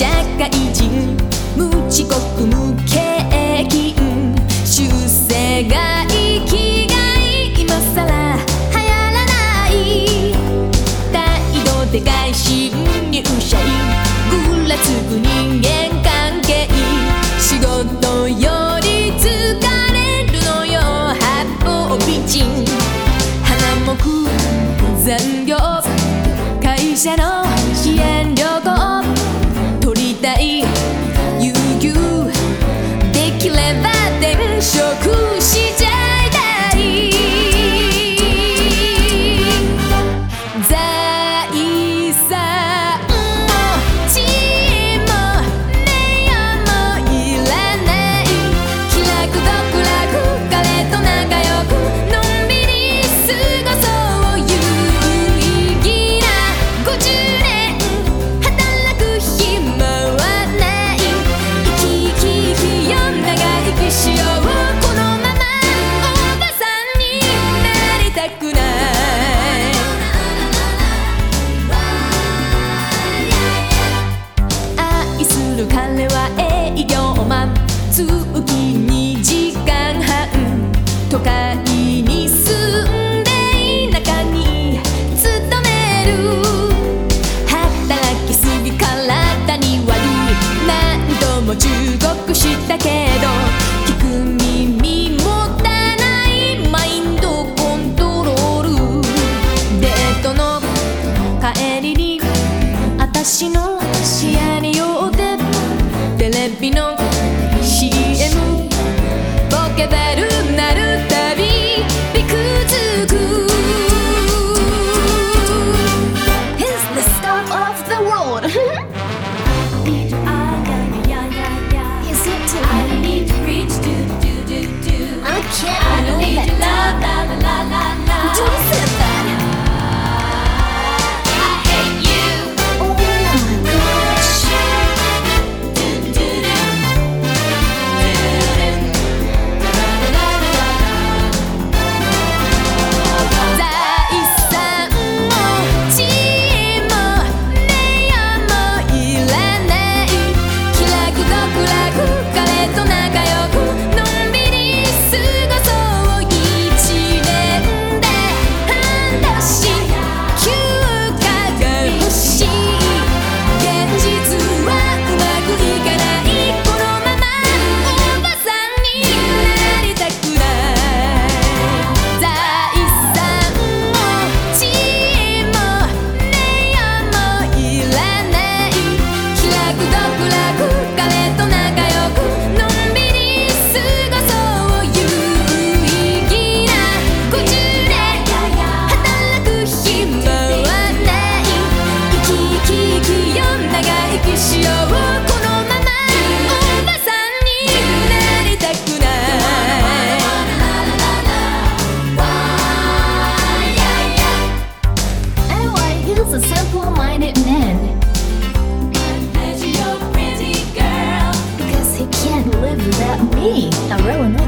社会人無遅刻無経験修正が生きがい今さら流行らない態度でかい新入社員ぐらつく人間関係仕事よりつく simple-minded men. Because he can't live without me. I really know.